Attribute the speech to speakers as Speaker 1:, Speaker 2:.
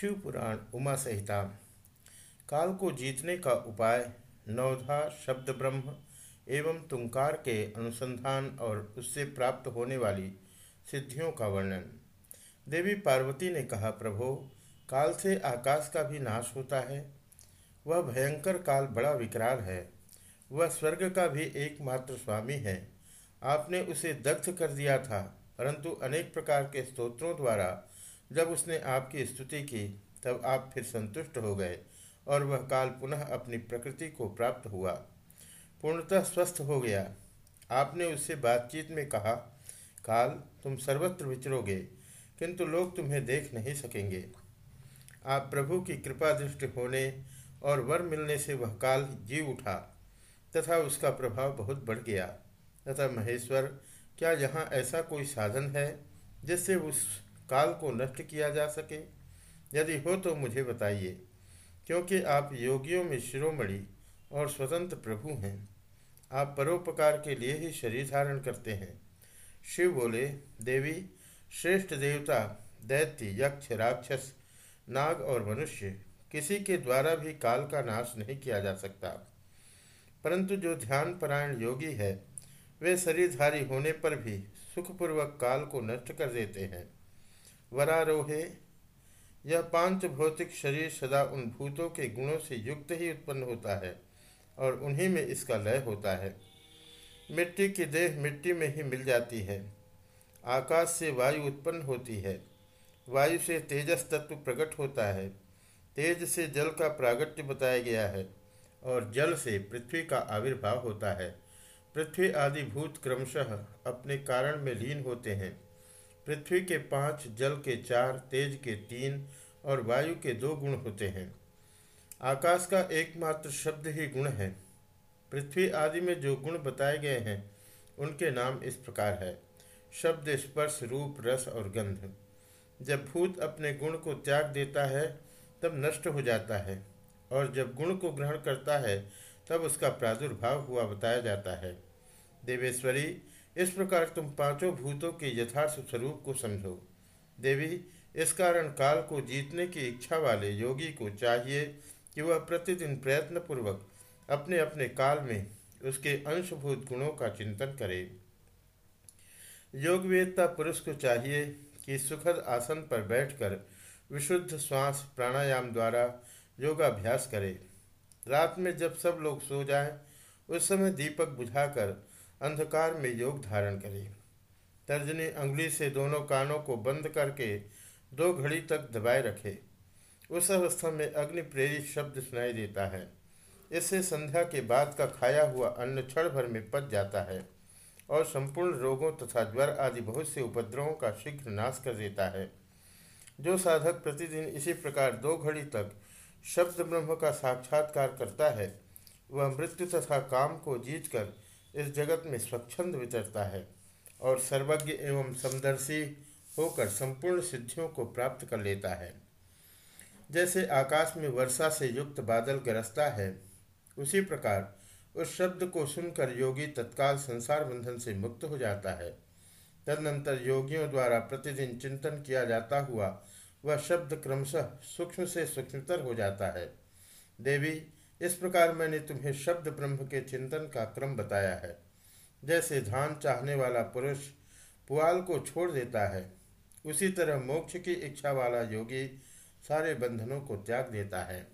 Speaker 1: शिव पुराण उमा संहिता। काल को जीतने का उपाय, नवधा शब्द ब्रह्म एवं तुंकार के अनुसंधान और उससे प्राप्त होने वाली सिद्धियों का वर्णन। देवी पार्वती ने कहा, प्रभो, काल से आकाश का भी नाश होता है। वह भयंकर काल बड़ा विकराल है। वह स्वर्ग का भी एकमात्र स्वामी है। आपने उसे दग्ध कर दिया था, परंतु अनेक प्रकार के स्तोत्रों द्वारा जब उसने आपकी स्तुति की, तब आप फिर संतुष्ट हो गए और वह काल पुनः अपनी प्रकृति को प्राप्त हुआ। पूर्णतः स्वस्थ हो गया। आपने उससे बातचीत में कहा, काल, तुम सर्वत्र विचरोगे, किंतु लोग तुम्हें देख नहीं सकेंगे। आप प्रभु की कृपा दृष्टि होने और वर मिलने से वह काल जी उठा, तथा उसका प्रभाव बहुत बढ़ गया। तथा महेश्वर, क्या यहाँ ऐसा कोई साधन है, जिससे उस काल को नष्ट किया जा सके। यदि हो तो मुझे बताइए, क्योंकि आप योगियों में शिरोमणि और स्वतंत्र प्रभु हैं। आप परोपकार के लिए ही शरीर धारण करते हैं। शिव बोले, देवी, श्रेष्ठ देवता, दैत्य, यक्ष, राक्षस, नाग और मनुष्य, किसी के द्वारा भी काल का नाश नहीं किया जा सकता। परंतु जो ध्यान परायण योगी है, वे शरीरधारी होने पर भी सुखपूर्वक काल को नष्ट कर देते हैं। वरारोहे। यह पाँच भौतिक शरीर सदा उन भूतों के गुणों से युक्त ही उत्पन्न होता है और उन्हीं में इसका लय होता है। मिट्टी की देह मिट्टी में ही मिल जाती है। आकाश से वायु उत्पन्न होती है। वायु से तेजस तत्व प्रकट होता है। तेज से जल का प्रागट्य बताया गया है और जल से पृथ्वी का आविर्भाव होता है। पृथ्वी आदि भूत क्रमशः अपने कारण में लीन होते हैं। पृथ्वी के पाँच, जल के चार, तेज के तीन और वायु के दो गुण होते हैं। आकाश का एकमात्र शब्द ही गुण है। पृथ्वी आदि में जो गुण बताए गए हैं, उनके नाम इस प्रकार है। शब्द स्पर्श, रूप, रस और गंध। जब भूत अपने गुण को त्याग देता है, तब नष्ट हो जाता है और जब गुण को ग्रहण करता है, तब उसका प्रादुर्भाव हुआ बताया जाता है। देवेश्वरी इस प्रकार तुम पाँचों भूतों के यथार्थ स्वरूप को समझो। देवी इस कारण काल को जीतने की इच्छा वाले योगी को चाहिए कि वह प्रतिदिन प्रयत्न पूर्वक अपने अपने काल में उसके अंशभूत गुणों का चिंतन करे। योगवेदता पुरुष को चाहिए कि सुखद आसन पर बैठकर विशुद्ध श्वास प्राणायाम द्वारा योगाभ्यास करे। रात में जब सब लोग सो जाएँ, उस समय दीपक बुझाकर अंधकार में योग धारण करे। तर्जनी अंगुली से दोनों कानों को बंद करके दो घड़ी तक दबाए रखे। उस अवस्था में अग्नि प्रेरित शब्द सुनाई देता है। इससे संध्या के बाद का खाया हुआ अन्न क्षण भर में पच जाता है और संपूर्ण रोगों तथा ज्वर आदि बहुत से उपद्रवों का शीघ्र नाश कर देता है। जो साधक प्रतिदिन इसी प्रकार दो घड़ी तक शब्द ब्रह्म का साक्षात्कार करता है, वह मृत्यु तथा काम को जीतकर इस जगत में स्वच्छंद विचरता है और सर्वज्ञ एवं समदर्शी होकर संपूर्ण सिद्धियों को प्राप्त कर लेता है। जैसे आकाश में वर्षा से युक्त बादल गरजता है, उसी प्रकार उस शब्द को सुनकर योगी तत्काल संसार बंधन से मुक्त हो जाता है। तदनंतर योगियों द्वारा प्रतिदिन चिंतन किया जाता हुआ वह शब्द क्रमशः सूक्ष्म से सूक्ष्मतर हो जाता है। देवी इस प्रकार मैंने तुम्हें शब्द ब्रह्म के चिंतन का क्रम बताया है। जैसे धान चाहने वाला पुरुष पुआल को छोड़ देता है, उसी तरह मोक्ष की इच्छा वाला योगी सारे बंधनों को त्याग देता है।